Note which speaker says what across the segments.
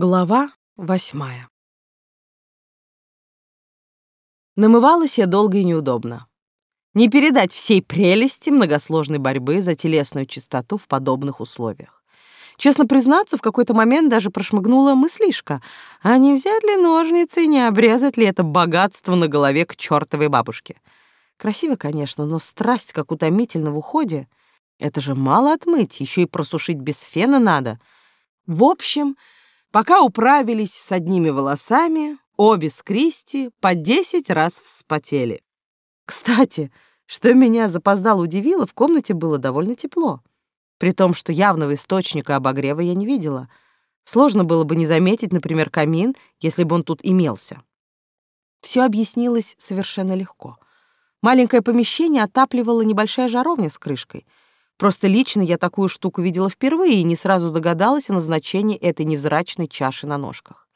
Speaker 1: Глава восьмая Намывалась я долго и неудобно. Не передать всей прелести многосложной борьбы за телесную чистоту в подобных условиях. Честно признаться, в какой-то момент даже прошмыгнула мыслишка, а не взять ли ножницы и не обрезать ли это богатство на голове к чертовой бабушке. Красиво, конечно, но страсть, как утомительно в уходе. Это же мало отмыть, еще и просушить без фена надо. В общем, Пока управились с одними волосами, обе с Кристи по десять раз вспотели. Кстати, что меня запоздало удивило, в комнате было довольно тепло. При том, что явного источника обогрева я не видела. Сложно было бы не заметить, например, камин, если бы он тут имелся. Все объяснилось совершенно легко. Маленькое помещение отапливала небольшая жаровня с крышкой — Просто лично я такую штуку видела впервые и не сразу догадалась о назначении этой невзрачной чаши на ножках.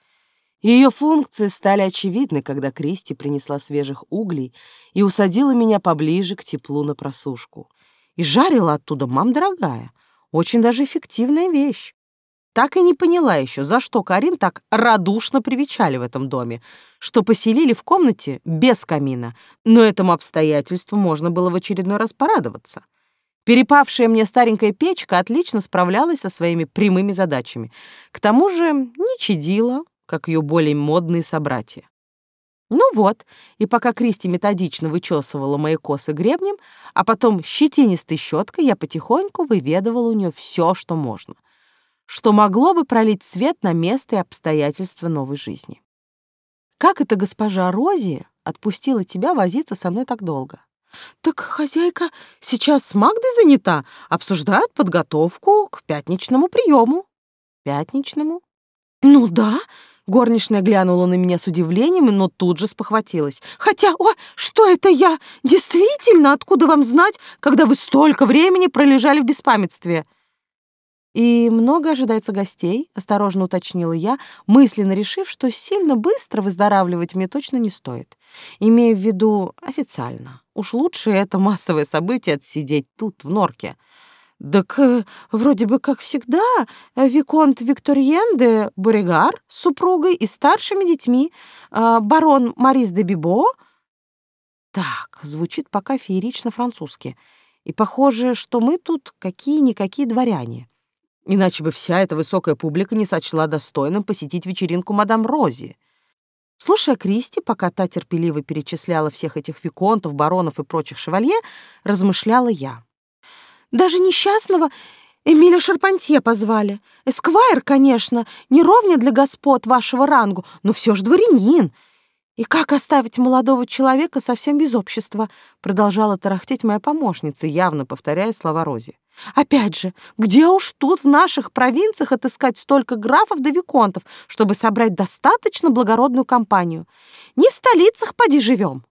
Speaker 1: Ее функции стали очевидны, когда Кристи принесла свежих углей и усадила меня поближе к теплу на просушку. И жарила оттуда, мам дорогая, очень даже эффективная вещь. Так и не поняла еще, за что Карин так радушно привечали в этом доме, что поселили в комнате без камина, но этому обстоятельству можно было в очередной раз порадоваться. Перепавшая мне старенькая печка отлично справлялась со своими прямыми задачами. К тому же не чадила, как ее более модные собратья. Ну вот, и пока Кристи методично вычесывала мои косы гребнем, а потом щетинистой щеткой, я потихоньку выведывала у нее все, что можно, что могло бы пролить свет на место и обстоятельства новой жизни. Как это госпожа Рози отпустила тебя возиться со мной так долго? «Так хозяйка сейчас с Магдой занята, обсуждают подготовку к пятничному приему». «Пятничному?» «Ну да», — горничная глянула на меня с удивлением, но тут же спохватилась. «Хотя, о, что это я? Действительно, откуда вам знать, когда вы столько времени пролежали в беспамятстве?» «И много ожидается гостей?» — осторожно уточнила я, мысленно решив, что сильно быстро выздоравливать мне точно не стоит. Имея в виду официально. Уж лучше это массовое событие отсидеть тут, в норке. Так э, вроде бы, как всегда, Виконт Викториен де Боригар с супругой и старшими детьми, э, барон Марис де Бибо. Так, звучит пока феерично французски. И похоже, что мы тут какие-никакие дворяне. Иначе бы вся эта высокая публика не сочла достойным посетить вечеринку мадам Рози. Слушая Кристи, пока та терпеливо перечисляла всех этих виконтов, баронов и прочих шевалье, размышляла я. «Даже несчастного Эмиля Шарпантье позвали. Эсквайр, конечно, не для господ вашего рангу, но все же дворянин. И как оставить молодого человека совсем без общества?» Продолжала тарахтеть моя помощница, явно повторяя слова Рози. Опять же, где уж тут в наших провинциях отыскать столько графов да виконтов, чтобы собрать достаточно благородную компанию? Не в столицах поди живем.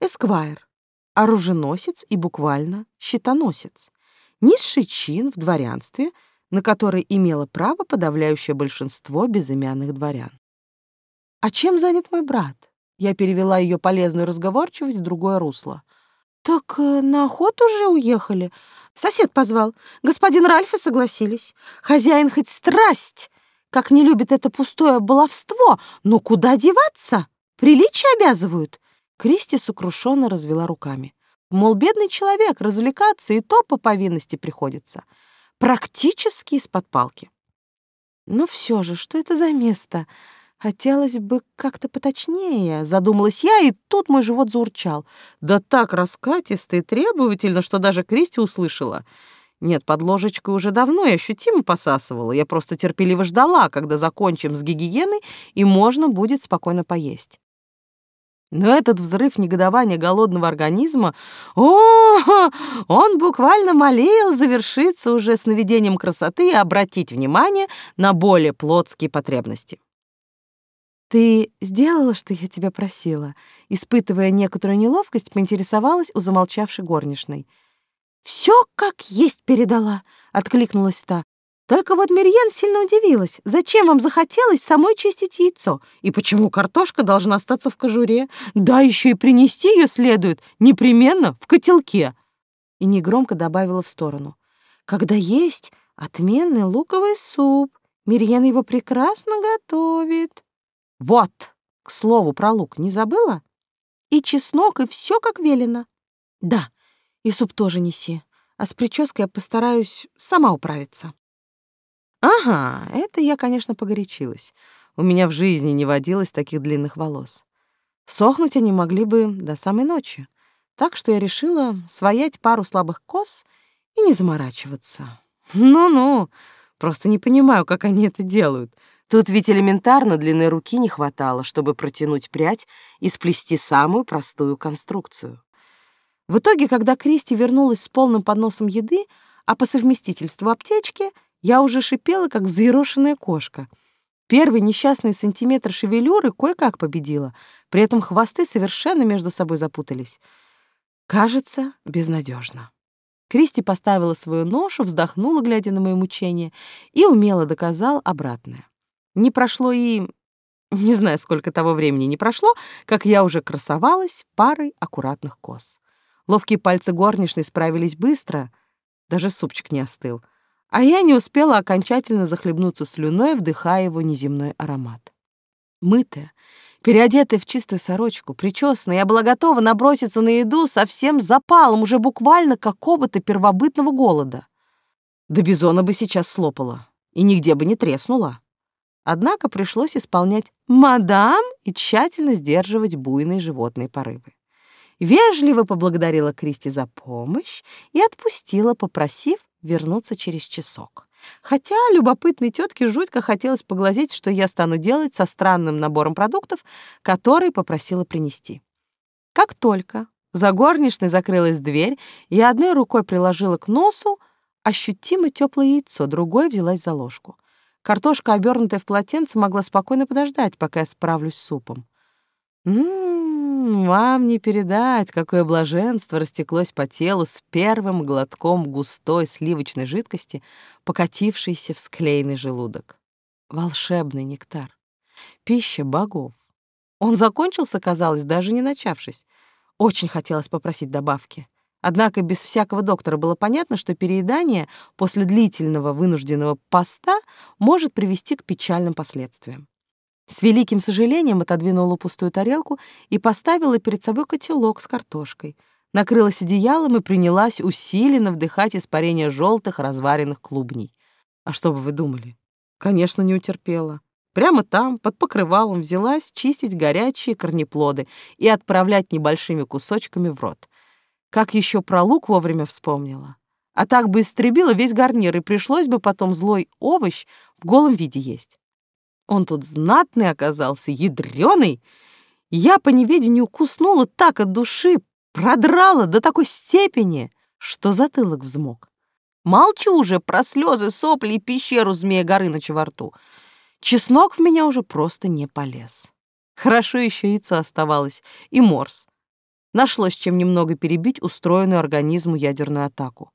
Speaker 1: Эсквайр, оруженосец и буквально щитоносец. Низший чин в дворянстве, на который имело право подавляющее большинство безымянных дворян. «А чем занят мой брат?» Я перевела ее полезную разговорчивость в другое русло. «Так э, на охоту уже уехали?» Сосед позвал. Господин Ральфа согласились. Хозяин хоть страсть, как не любит это пустое баловство, но куда деваться? Приличия обязывают. Кристи сокрушенно развела руками. Мол, бедный человек, развлекаться и то по повинности приходится. Практически из-под палки. Но все же, что это за место? Хотелось бы как-то поточнее, задумалась я, и тут мой живот заурчал. Да так раскатисто и требовательно, что даже Кристи услышала. Нет, под ложечкой уже давно и ощутимо посасывала. Я просто терпеливо ждала, когда закончим с гигиеной, и можно будет спокойно поесть. Но этот взрыв негодования голодного организма, о, он буквально молил завершиться уже с наведением красоты и обратить внимание на более плотские потребности. «Ты сделала, что я тебя просила?» Испытывая некоторую неловкость, поинтересовалась у замолчавшей горничной. «Все как есть передала», — откликнулась та. «Только вот Мирьен сильно удивилась. Зачем вам захотелось самой чистить яйцо? И почему картошка должна остаться в кожуре? Да еще и принести ее следует непременно в котелке». И негромко добавила в сторону. «Когда есть отменный луковый суп Мирьен его прекрасно готовит. Вот, к слову про лук, не забыла? И чеснок, и все как велено. Да, и суп тоже неси, а с прической я постараюсь сама управиться. Ага, это я, конечно, погорячилась. У меня в жизни не водилось таких длинных волос. Сохнуть они могли бы до самой ночи. Так что я решила своять пару слабых кос и не заморачиваться. Ну-ну, просто не понимаю, как они это делают. Тут ведь элементарно длины руки не хватало, чтобы протянуть прядь и сплести самую простую конструкцию. В итоге, когда Кристи вернулась с полным подносом еды, а по совместительству аптечки, я уже шипела, как взъерошенная кошка. Первый несчастный сантиметр шевелюры кое-как победила, при этом хвосты совершенно между собой запутались. Кажется, безнадежно. Кристи поставила свою ношу, вздохнула, глядя на мои мучения, и умело доказал обратное. Не прошло и... Не знаю, сколько того времени не прошло, как я уже красовалась парой аккуратных кос. Ловкие пальцы горничной справились быстро, даже супчик не остыл, а я не успела окончательно захлебнуться слюной, вдыхая его неземной аромат. Мытая, переодетая в чистую сорочку, причесанная, я была готова наброситься на еду со всем запалом, уже буквально какого-то первобытного голода. Да бизона бы сейчас слопала и нигде бы не треснула. Однако пришлось исполнять «мадам» и тщательно сдерживать буйные животные порывы. Вежливо поблагодарила Кристи за помощь и отпустила, попросив вернуться через часок. Хотя любопытной тетке жутко хотелось поглазеть, что я стану делать со странным набором продуктов, который попросила принести. Как только за горничной закрылась дверь, я одной рукой приложила к носу ощутимо теплое яйцо, другой взялась за ложку. Картошка, обернутая в полотенце, могла спокойно подождать, пока я справлюсь с супом. Ммм, вам не передать, какое блаженство растеклось по телу с первым глотком густой сливочной жидкости, покатившейся в склеенный желудок. Волшебный нектар. Пища богов. Он закончился, казалось, даже не начавшись. Очень хотелось попросить добавки. Однако без всякого доктора было понятно, что переедание после длительного вынужденного поста может привести к печальным последствиям. С великим сожалением отодвинула пустую тарелку и поставила перед собой котелок с картошкой. Накрылась одеялом и принялась усиленно вдыхать испарение желтых разваренных клубней. А что бы вы думали? Конечно, не утерпела. Прямо там, под покрывалом, взялась чистить горячие корнеплоды и отправлять небольшими кусочками в рот. Как еще про лук вовремя вспомнила. А так бы истребила весь гарнир, и пришлось бы потом злой овощ в голом виде есть. Он тут знатный оказался, ядрёный. Я по неведению куснула так от души, продрала до такой степени, что затылок взмок. Молчу уже про слезы, сопли и пещеру змея Горыныча во рту. Чеснок в меня уже просто не полез. Хорошо еще яйцо оставалось и морс нашлось чем немного перебить устроенную организму ядерную атаку.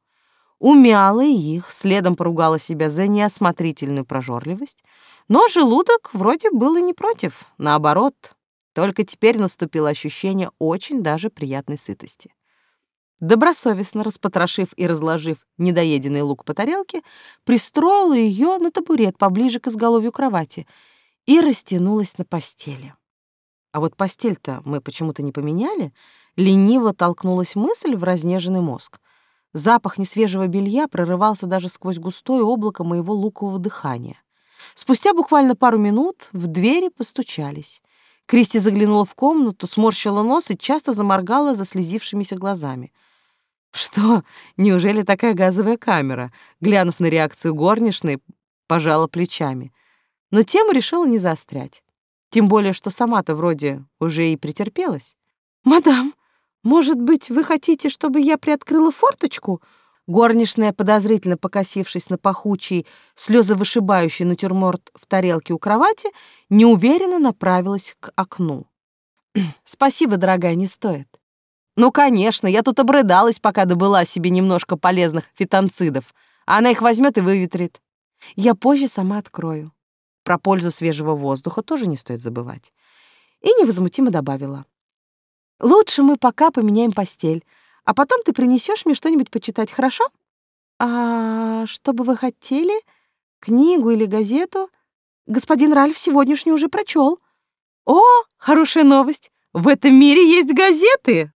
Speaker 1: Умяла их, следом поругала себя за неосмотрительную прожорливость, но желудок вроде был и не против, наоборот. Только теперь наступило ощущение очень даже приятной сытости. Добросовестно распотрошив и разложив недоеденный лук по тарелке, пристроила ее на табурет поближе к изголовью кровати и растянулась на постели. А вот постель-то мы почему-то не поменяли — лениво толкнулась мысль в разнеженный мозг. Запах несвежего белья прорывался даже сквозь густое облако моего лукового дыхания. Спустя буквально пару минут в двери постучались. Кристи заглянула в комнату, сморщила нос и часто заморгала заслезившимися глазами. «Что, неужели такая газовая камера?» Глянув на реакцию горничной, пожала плечами. Но тему решила не заострять. Тем более, что сама-то вроде уже и претерпелась. «Мадам, «Может быть, вы хотите, чтобы я приоткрыла форточку?» Горничная, подозрительно покосившись на пахучий, слезовышибающий натюрморт в тарелке у кровати, неуверенно направилась к окну. «Спасибо, дорогая, не стоит». «Ну, конечно, я тут обрыдалась, пока добыла себе немножко полезных фитонцидов. Она их возьмет и выветрит. Я позже сама открою. Про пользу свежего воздуха тоже не стоит забывать». И невозмутимо добавила. Лучше мы пока поменяем постель, а потом ты принесешь мне что-нибудь почитать, хорошо? А что бы вы хотели? Книгу или газету? Господин Ральф сегодняшнюю уже прочел. О, хорошая новость! В этом мире есть газеты!